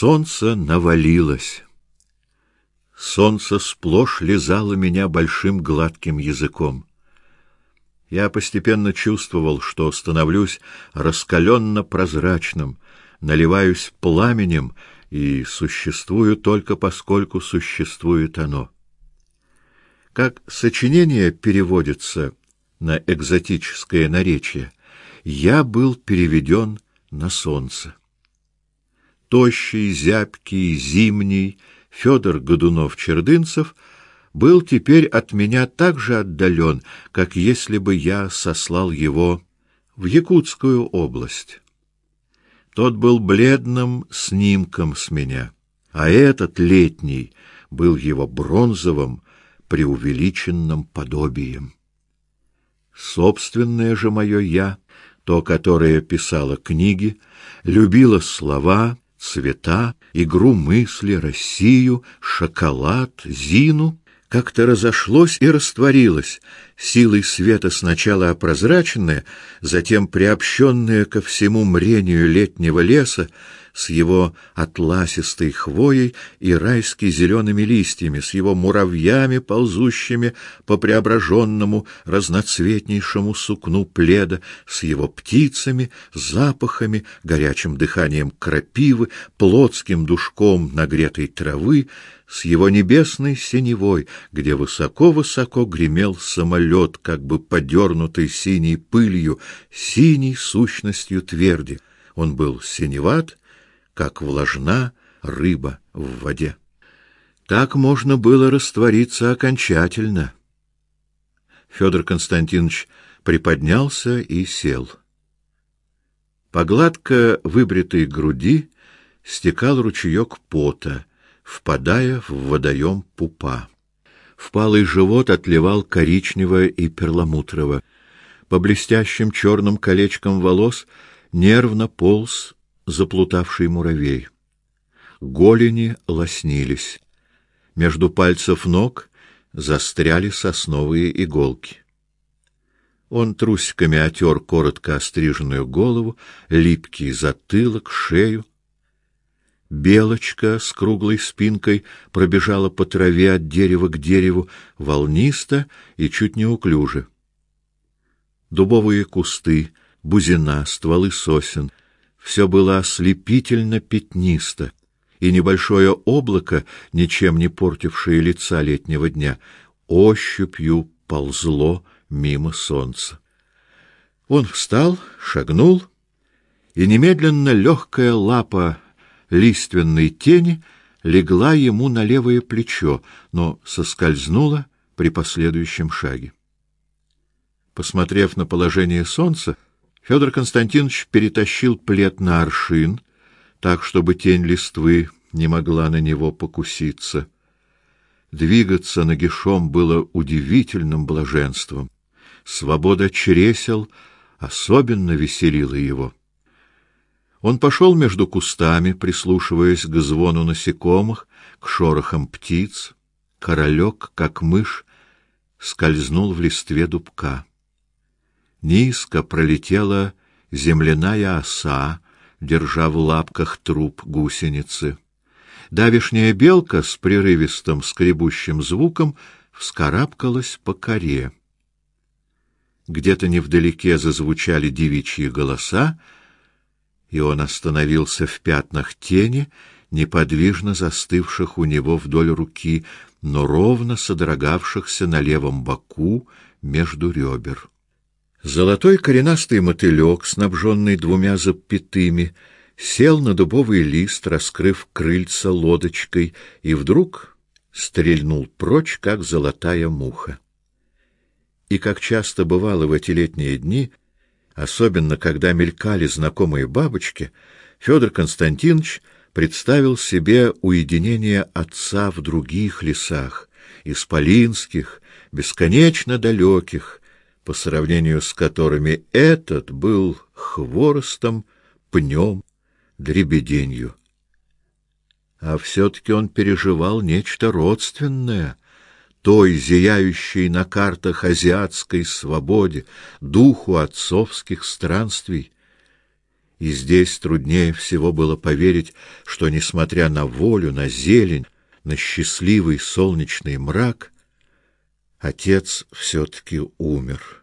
Солнце навалилось. Солнце сплошь лизало меня большим гладким языком. Я постепенно чувствовал, что становлюсь раскаленно прозрачным, наливаюсь пламенем и существую только поскольку существует оно. Как сочинение переводится на экзотическое наречие, я был переведен на солнце. Тощий, зябкий, зимний Федор Годунов-Чердынцев был теперь от меня так же отдален, как если бы я сослал его в Якутскую область. Тот был бледным снимком с меня, а этот летний был его бронзовым, преувеличенным подобием. Собственное же мое я, то, которое писало книги, любило слова, цвета, игру мысли, Россию, шоколад, Зину, как-то разошлось и растворилось, силой света сначала опрозраченное, затем приобщенное ко всему мрению летнего леса, с его атласистой хвоей и райски зелеными листьями, с его муравьями, ползущими по преображенному разноцветнейшему сукну пледа, с его птицами, запахами, горячим дыханием крапивы, плотским душком нагретой травы, с его небесной синевой, где высоко-высоко гремел самолет, как бы подернутый синей пылью, синей сущностью тверди. Он был синеват, как влажна рыба в воде. Так можно было раствориться окончательно. Федор Константинович приподнялся и сел. По гладко выбритой груди стекал ручеек пота, впадая в водоем пупа. Впалый живот отливал коричнево и перламутрово. По блестящим черным колечкам волос нервно полз заплутавший муравей. Голени лоснились. Между пальцев ног застряли сосновые иголки. Он трусиками отер коротко остриженную голову, липкий затылок, шею. Белочка с круглой спинкой пробежала по траве от дерева к дереву, волнисто и чуть неуклюже. Дубовые кусты, бузина, стволы сосен все было ослепительно пятнисто, и небольшое облако, ничем не портившее лица летнего дня, ощупью ползло мимо солнца. Он встал, шагнул, и немедленно легкая лапа лиственной тени легла ему на левое плечо, но соскользнула при последующем шаге. Посмотрев на положение солнца, Федор Константинович перетащил плед на аршин, так чтобы тень листвы не могла на него покуситься. Двигаться нагишом было удивительным блаженством. Свобода чресел особенно веселила его. Он пошел между кустами, прислушиваясь к звону насекомых, к шорохам птиц. Королек, как мышь, скользнул в листве дубка. Низко пролетела земляная оса, держа в лапках труп гусеницы. Давишняя белка с прерывистым скребущим звуком вскарабкалась по коре. Где-то невдалеке зазвучали девичьи голоса, и он остановился в пятнах тени, неподвижно застывших у него вдоль руки, но ровно содрогавшихся на левом боку между ребер. Золотой коренастый мотылек, снабженный двумя запятыми, сел на дубовый лист, раскрыв крыльца лодочкой, и вдруг стрельнул прочь, как золотая муха. И как часто бывало в эти летние дни, особенно когда мелькали знакомые бабочки, Федор Константинович представил себе уединение отца в других лесах, исполинских, бесконечно далеких, по сравнению с которыми этот был хворостом, пнем, дребеденью. А все-таки он переживал нечто родственное, той зияющей на картах азиатской свободе, духу отцовских странствий. И здесь труднее всего было поверить, что, несмотря на волю, на зелень, на счастливый солнечный мрак, отец все-таки умер.